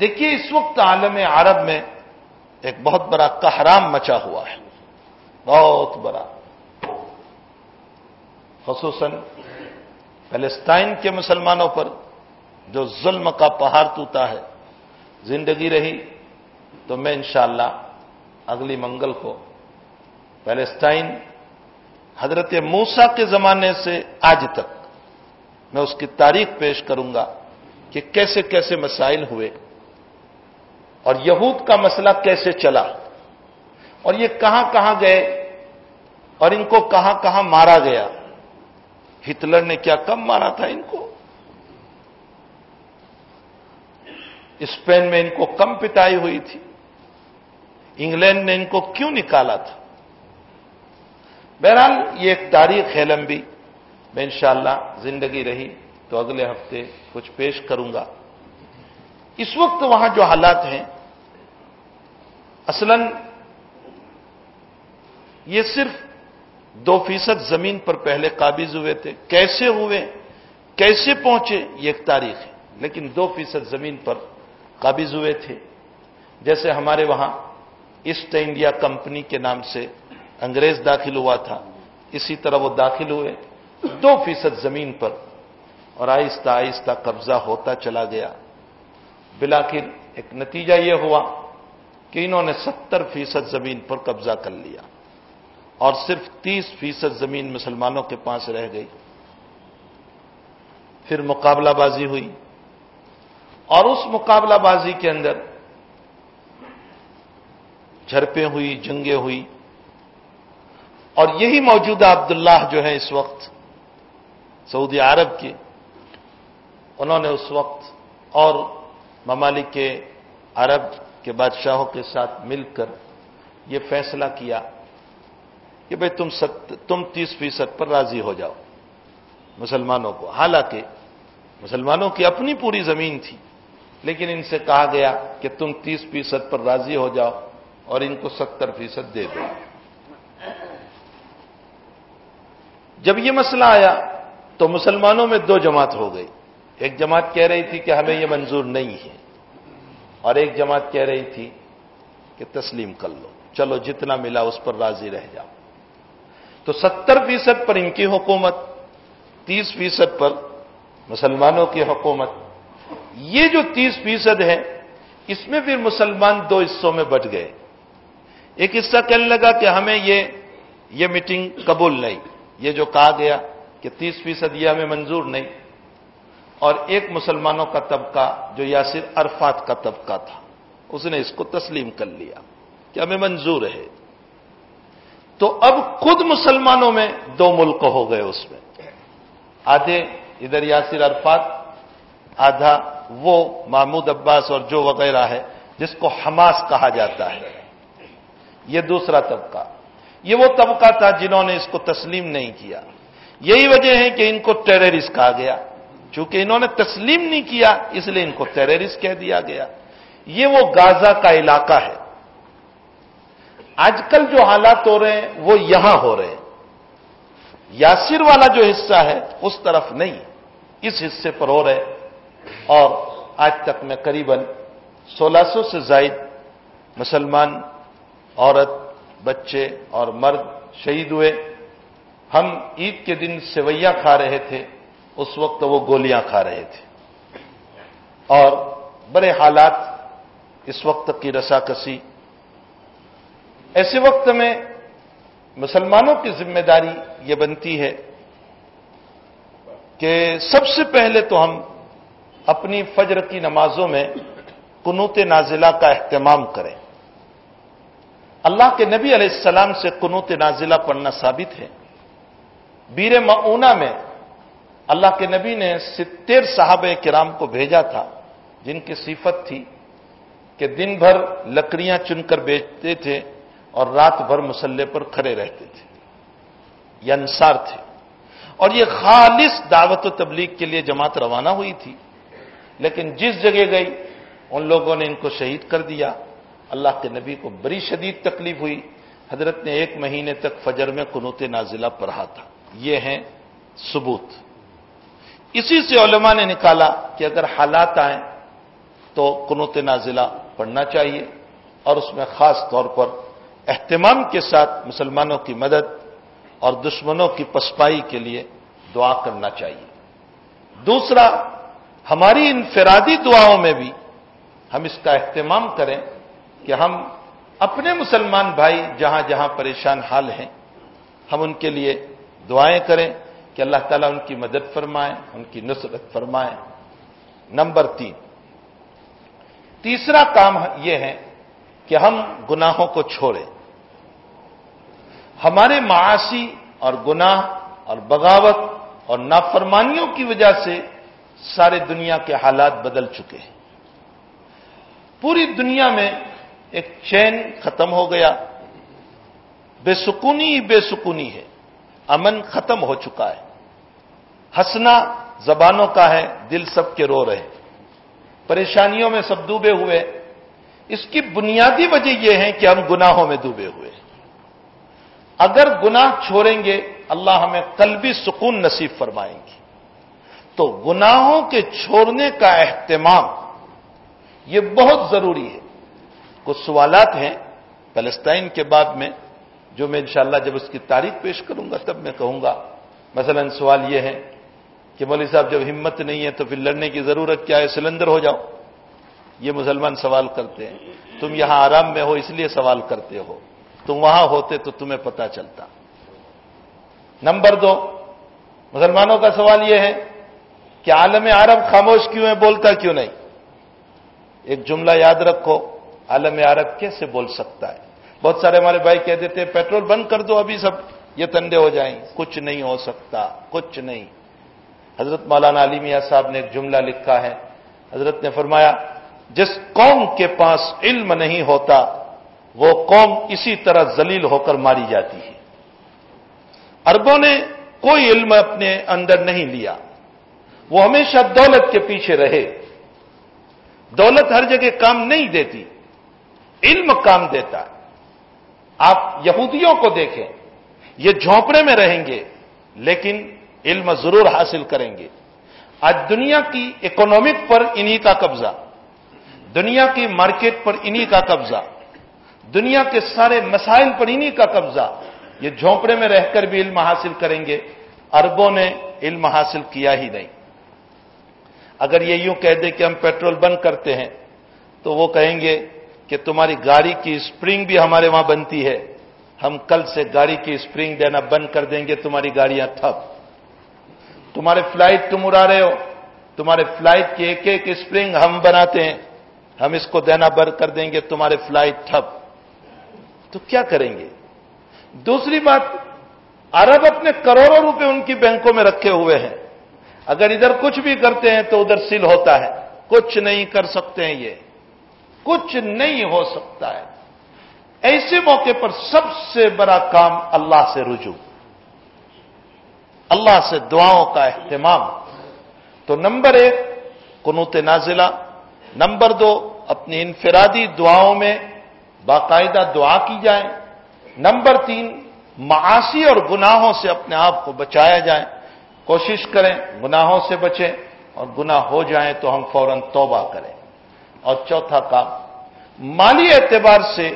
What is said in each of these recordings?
دیکھیے اس وقت عالم عرب میں ایک بہت بڑا کہرام مچا ہوا ہے بہت بڑا خصوصاً فلسطین کے مسلمانوں پر جو ظلم کا پہاڑ ٹوٹا ہے، زندگی رہی تو میں انشاءاللہ اگلی منگل کو فلسطین حضرت موسا کے زمانے سے آج تک میں اس کی تاریخ پیش کروں گا کہ کیسے کیسے مسائل ہوئے۔ اور یہود کا مسئلہ کیسے چلا؟ اور یہ کہاں کہاں گئے؟ اور ان کو کہاں کہاں مارا گیا؟ ہٹلر نے کیا کم مارا تھا ان کو؟ اسپین میں ان کو کم پٹائی ہوئی تھی۔ انگلینڈ نے ان کو کیوں نکالا تھا؟ بہرحال یہ ایک تاریخ ہے لمبی۔ میں انشاءاللہ زندگی رہی تو اگلے ہفتے کچھ پیش کروں گا۔ اس وقت وہاں جو حالات ہیں، اصلا یہ صرف دو فیصد زمین پر پہلے قابض ہوئے تھے۔ کیسے ہوئے، کیسے پہنچے، یہ ایک تاریخ ہے۔ لیکن دو فیصد زمین پر قابض ہوئے تھے۔ جیسے ہمارے وہاں ایسٹ انڈیا کمپنی کے نام سے انگریز داخل ہوا تھا، اسی طرح وہ داخل ہوئے۔ دو فیصد زمین پر اور آہستہ آہستہ قبضہ ہوتا چلا گیا۔ بلاخر ایک نتیجہ یہ ہوا کہ انہوں نے ستر فیصد زمین پر قبضہ کر لیا اور صرف تیس فیصد زمین مسلمانوں کے پاس رہ گئی۔ پھر مقابلہ بازی ہوئی۔ اور اس مقابلہ بازی کے اندر جھرپیں ہوئی، جنگیں ہوئی۔ اور یہی موجودہ عبداللہ جو ہے اس وقت سعودی عرب کے، انہوں نے اس وقت اور ممالک کے عرب کے بادشاہوں کے ساتھ مل کر یہ فیصلہ کیا کہ بھائی تم ست، تم تیس فیصد پر راضی ہو جاؤ مسلمانوں کو۔ حالانکہ مسلمانوں کی اپنی پوری زمین تھی، لیکن ان سے کہا گیا کہ تم تیس فیصد پر راضی ہو جاؤ اور ان کو ستر فیصد دے دو۔ جب یہ مسئلہ آیا تو مسلمانوں میں دو جماعت ہو گئی۔ ایک جماعت کہہ رہی تھی کہ ہمیں یہ منظور نہیں ہے اور ایک جماعت کہہ رہی تھی کہ تسلیم کر لو، چلو جتنا ملا اس پر راضی رہ جاؤ۔ تو ستر فیصد پر ان کی حکومت، تیس فیصد پر مسلمانوں کی حکومت۔ یہ جو تیس فیصد ہے، اس میں پھر مسلمان دو حصوں میں بٹ گئے۔ ایک حصہ کہنے لگا کہ ہمیں یہ یہ میٹنگ قبول نہیں، یہ جو کہا گیا کہ تیس فیصد یہ ہمیں منظور نہیں۔ اور ایک مسلمانوں کا طبقہ جو یاسر عرفات کا طبقہ تھا، اس نے اس کو تسلیم کر لیا کہ ہمیں منظور ہے۔ تو اب خود مسلمانوں میں دو ملک ہو گئے اس میں۔ آدھے ادھر یاسر عرفات، آدھا وہ محمود عباس اور جو وغیرہ ہے، جس کو حماس کہا جاتا ہے۔ یہ دوسرا طبقہ۔ یہ وہ طبقہ تھا جنہوں نے اس کو تسلیم نہیں کیا۔ یہی وجہ ہے کہ ان کو ٹیررسٹ کہا گیا۔ چونکہ انہوں نے تسلیم نہیں کیا، اس لیے ان کو ٹیررسٹ کہہ دیا گیا۔ یہ وہ گازا کا علاقہ ہے۔ آج کل جو حالات ہو رہے ہیں، وہ یہاں ہو رہے ہیں۔ یاسر والا جو حصہ ہے، اس طرف نہیں۔ اس حصے پر ہو رہے اور آج تک میں قریب سولہ سو سے زائد مسلمان، عورت، بچے اور مرد شہید ہوئے۔ ہم عید کے دن سویاں کھا رہے تھے۔ اس وقت وہ گولیاں کھا رہے تھے۔ اور بڑے حالات اس وقت کی رسا کسی۔ ایسے وقت میں مسلمانوں کی ذمہ داری یہ بنتی ہے کہ سب سے پہلے تو ہم اپنی فجر کی نمازوں میں قنوت نازلہ کا اہتمام کریں۔ اللہ کے نبی علیہ السلام سے قنوت نازلہ پڑھنا ثابت ہے۔ بیر معونہ میں اللہ کے نبی نے ستر صحابہ کرام کو بھیجا تھا، جن کی صفت تھی کہ دن بھر لکڑیاں چن کر بیچتے تھے اور رات بھر مسلح پر کھڑے رہتے تھے، یہ انصار تھے۔ اور یہ خالص دعوت و تبلیغ کے لیے جماعت روانہ ہوئی تھی۔ لیکن جس جگہ گئی، ان لوگوں نے ان کو شہید کر دیا۔ اللہ کے نبی کو بڑی شدید تکلیف ہوئی۔ حضرت نے ایک مہینے تک فجر میں قنوت نازلہ پڑھا تھا۔ یہ ہیں ثبوت۔ اسی سے علماء نے نکالا کہ اگر حالات آئیں تو کنوت نازلہ پڑھنا چاہیے اور اس میں خاص طور پر اہتمام کے ساتھ مسلمانوں کی مدد اور دشمنوں کی پسپائی کے لیے دعا کرنا چاہیے۔ دوسرا، ہماری انفرادی دعاؤں میں بھی ہم اس کا اہتمام کریں کہ ہم اپنے مسلمان بھائی جہاں جہاں پریشان حال ہیں، ہم ان کے لیے دعائیں کریں۔ کہ اللہ تعالیٰ ان کی مدد فرمائیں ان کی نصرت فرمائیں نمبر تین۔ تیسرا کام یہ ہے کہ ہم گناہوں کو چھوڑیں۔ ہمارے معاشی اور گناہ اور بغاوت اور نافرمانیوں کی وجہ سے سارے دنیا کے حالات بدل چکے ہیں۔ پوری دنیا میں ایک چین ختم ہو گیا۔ بے سکونی بے سکونی ہے۔ امن ختم ہو چکا ہے۔ ہنسنا زبانوں کا ہے، دل سب کے رو رہے۔ پریشانیوں میں سب ڈوبے ہوئے۔ اس کی بنیادی وجہ یہ ہے کہ ہم گناہوں میں ڈوبے ہوئے۔ اگر گناہ چھوڑیں گے، اللہ ہمیں قلبی سکون نصیب فرمائیں گے۔ تو گناہوں کے چھوڑنے کا اہتمام یہ بہت ضروری ہے۔ کچھ سوالات ہیں فلسطین کے بعد میں۔ جو میں انشاءاللہ جب اس کی تاریخ پیش کروں گا تب میں کہوں گا۔ مثلا سوال یہ ہے کہ مولوی صاحب، جب ہمت نہیں ہے تو پھر لڑنے کی ضرورت کیا ہے؟ سلندر ہو جاؤ۔ یہ مسلمان سوال کرتے ہیں۔ تم یہاں آرام میں ہو، اس لیے سوال کرتے ہو۔ تم وہاں ہوتے تو تمہیں پتا چلتا۔ نمبر دو، مسلمانوں کا سوال یہ ہے کہ عالم عرب خاموش کیوں ہے بولتا کیوں نہیں؟ ایک جملہ یاد رکھو، عالم عرب کیسے بول سکتا ہے؟ بہت سارے ہمارے بھائی کہہ دیتے ہیں، پیٹرول بند کر دو ابھی سب. یہ تندے ہو جائیں۔ کچھ نہیں ہو سکتا، کچھ نہیں۔ حضرت مولانا علی میاں صاحب نے ایک جملہ لکھا ہے۔ حضرت نے فرمایا، جس قوم کے پاس علم نہیں ہوتا، وہ قوم اسی طرح ذلیل ہو کر ماری جاتی ہے۔ اربوں نے کوئی علم اپنے اندر نہیں لیا۔ وہ ہمیشہ دولت کے پیچھے رہے۔ دولت ہر جگہ کام نہیں دیتی، علم کام دیتا ہے۔ آپ یہودیوں کو دیکھیں، یہ جھونپڑے میں رہیں گے، لیکن علم ضرور حاصل کریں گے۔ آج دنیا کی اکنامک پر انہی کا قبضہ، دنیا کی مارکیٹ پر انہی کا قبضہ، دنیا کے سارے مسائل پر انہی کا قبضہ، یہ جھونپڑے میں رہ کر بھی علم حاصل کریں گے۔ اربوں نے علم حاصل کیا ہی نہیں۔ اگر یہ یوں کہہ دے کہ ہم پیٹرول بند کرتے ہیں، تو وہ کہیں گے کہ تمہاری گاڑی کی اسپرنگ بھی ہمارے وہاں بنتی ہے۔ ہم کل سے گاڑی کی اسپرنگ دینا بند کر دیں گے، تمہاری گاڑیاں ٹھپ۔ تمہارے فلائٹ تم اڑا رہے ہو۔ تمہارے فلائٹ کی ایک ایک اسپرنگ ہم بناتے ہیں۔ ہم اس کو دینا بند کر دیں گے، تمہارے فلائٹ ٹھپ۔ تو کیا کریں گے؟ دوسری بات، عرب اپنے کروڑوں روپے ان کی بینکوں میں رکھے ہوئے ہیں۔ اگر ادھر کچھ بھی کرتے ہیں تو ادھر سیل ہوتا ہے۔ کچھ نہیں کر سکتے ہیں یہ۔ کچھ نہیں ہو سکتا ہے۔ ایسے موقع پر سب سے بڑا کام اللہ سے رجوع۔ اللہ سے دعاؤں کا اہتمام۔ تو نمبر ایک، قنوت نازلہ۔ نمبر دو، اپنی انفرادی دعاؤں میں باقاعدہ دعا کی جائے۔ نمبر تین معاشی اور گناہوں سے اپنے آپ کو بچایا جائے۔ کوشش کریں گناہوں سے بچیں اور گناہ ہو جائیں تو ہم فوراً توبہ کریں۔ اور چوتھا کام، مالی اعتبار سے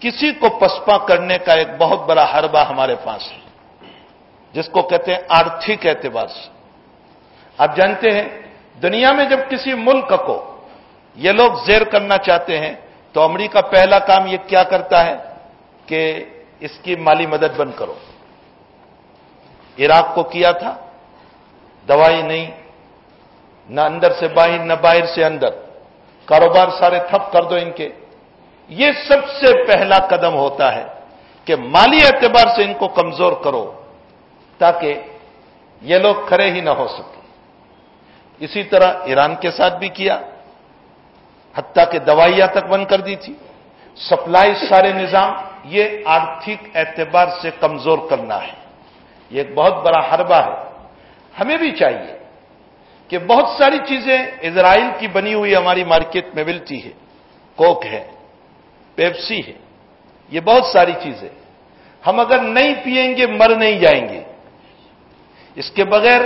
کسی کو پسپا کرنے کا ایک بہت بڑا حربہ ہمارے پاس ہے، جس کو کہتے ہیں آرتھک اعتبار سے۔ آپ جانتے ہیں، دنیا میں جب کسی ملک کو یہ لوگ زیر کرنا چاہتے ہیں، تو امریکہ پہلا کام یہ کیا کرتا ہے کہ اس کی مالی مدد بند کرو۔ عراق کو کیا تھا؟ دوائی نہیں، نہ اندر سے باہر، نہ باہر سے اندر۔ کاروبار سارے تھپ کر دو ان کے۔ یہ سب سے پہلا قدم ہوتا ہے کہ مالی اعتبار سے ان کو کمزور کرو تاکہ یہ لوگ کھڑے ہی نہ ہو سکے اسی طرح ایران کے ساتھ بھی کیا۔ حتیٰ کہ دوائیاں تک بند کر دی تھی۔ سپلائی سارے نظام، یہ آرتھک اعتبار سے کمزور کرنا ہے۔ یہ ایک بہت بڑا حربہ ہے۔ ہمیں بھی چاہیے کہ بہت ساری چیزیں اسرائیل کی بنی ہوئی ہماری مارکیٹ میں ملتی ہے کوک ہے، پیپسی ہے، یہ بہت ساری چیزیں۔ ہم اگر نہیں پیئیں گے، مر نہیں جائیں گے۔ اس کے بغیر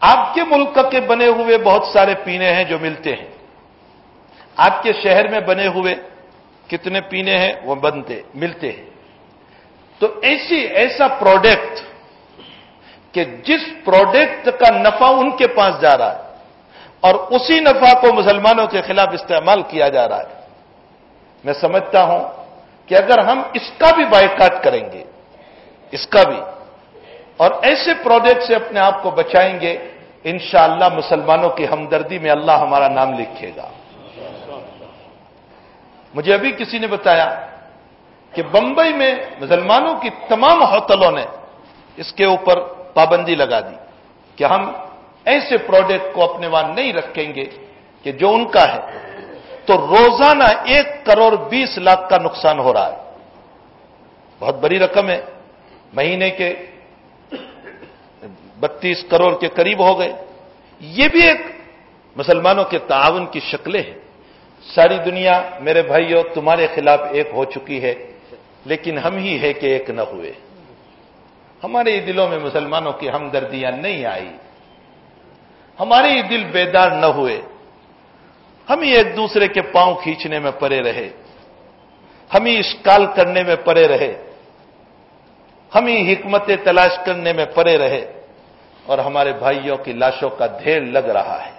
آپ کے ملک کے بنے ہوئے بہت سارے پینے ہیں جو ملتے ہیں۔ آپ کے شہر میں بنے ہوئے کتنے پینے ہیں، وہ بنتے، ملتے ہیں۔ تو ایسی، ایسا پروڈکٹ کہ جس پروڈکٹ کا نفع ان کے پاس جا رہا ہے اور اسی نفع کو مسلمانوں کے خلاف استعمال کیا جا رہا ہے، میں سمجھتا ہوں کہ اگر ہم اس کا بھی بائیکاٹ کریں گے، اس کا بھی، اور ایسے پروڈکٹ سے اپنے آپ کو بچائیں گے، انشاءاللہ مسلمانوں کی ہمدردی میں اللہ ہمارا نام لکھے گا۔ مجھے ابھی کسی نے بتایا کہ بمبئی میں مسلمانوں کی تمام ہوٹلوں نے اس کے اوپر پابندی لگا دی کہ ہم ایسے پروڈکٹ کو اپنے وہاں نہیں رکھیں گے کہ جو ان کا ہے۔ تو روزانہ ایک کروڑ بیس لاکھ کا نقصان ہو رہا ہے۔ بہت بڑی رقم ہے۔ مہینے کے بتیس کروڑ کے قریب ہو گئے۔ یہ بھی ایک مسلمانوں کے تعاون کی شکلیں ہیں۔ ساری دنیا میرے بھائیوں تمہارے خلاف ایک ہو چکی ہے، لیکن ہم ہی ہے کہ ایک نہ ہوئے۔ ہمارے دلوں میں مسلمانوں کی ہمدردیاں نہیں آئی۔ ہمارے دل بیدار نہ ہوئے۔ ہم ہی ایک دوسرے کے پاؤں کھینچنے میں پڑے رہے۔ ہم ہی اسکال کرنے میں پڑے رہے۔ ہم ہی حکمتیں تلاش کرنے میں پڑے رہے۔ اور ہمارے بھائیوں کی لاشوں کا ڈھیر لگ رہا ہے۔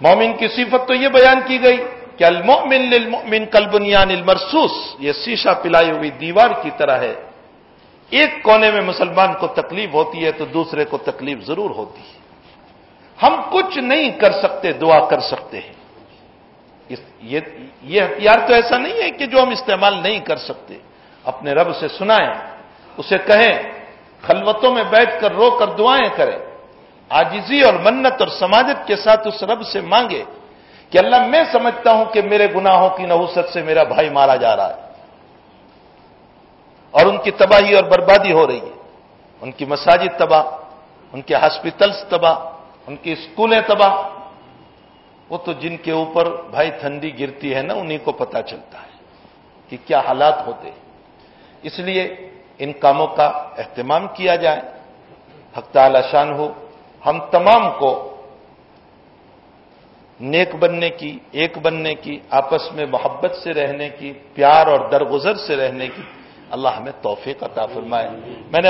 مومن کی صفت تو یہ بیان کی گئی۔ کہ المؤمن للمؤمن کلبنیان المرسوس یہ سیشا پلائی ہوئی دیوار کی طرح ہے۔ ایک کونے میں مسلمان کو تکلیف ہوتی ہے تو دوسرے کو تکلیف ضرور ہوتی ہے۔ ہم کچھ نہیں کر سکتے، دعا کر سکتے ہیں۔ یہ ہتھیار تو ایسا نہیں ہے کہ جو ہم استعمال نہیں کر سکتے۔ اپنے رب سے سنائیں، اسے کہیں، خلوتوں میں بیٹھ کر رو کر دعائیں کریں۔ آجزی اور منت اور سماجت کے ساتھ اس رب سے مانگے۔ کہ اللہ میں سمجھتا ہوں کہ میرے گناہوں کی نحوست سے میرا بھائی مارا جا رہا ہے اور ان کی تباہی اور بربادی ہو رہی ہے۔ ان کی مساجد تباہ، ان کے ہاسپٹلس تباہ، ان کی اسکولیں تباہ۔ وہ تو جن کے اوپر بھائی ٹھنڈی گرتی ہے نا، انہیں کو پتا چلتا ہے کہ کیا حالات ہوتے اس لیے ان کاموں کا اہتمام کیا جائے۔ حق تعالی شان ہو۔ ہم تمام کو نیک بننے کی، ایک بننے کی، آپس میں محبت سے رہنے کی، پیار اور درگزر سے رہنے کی، اللہ ہمیں توفیق عطا فرمائے۔ میں نے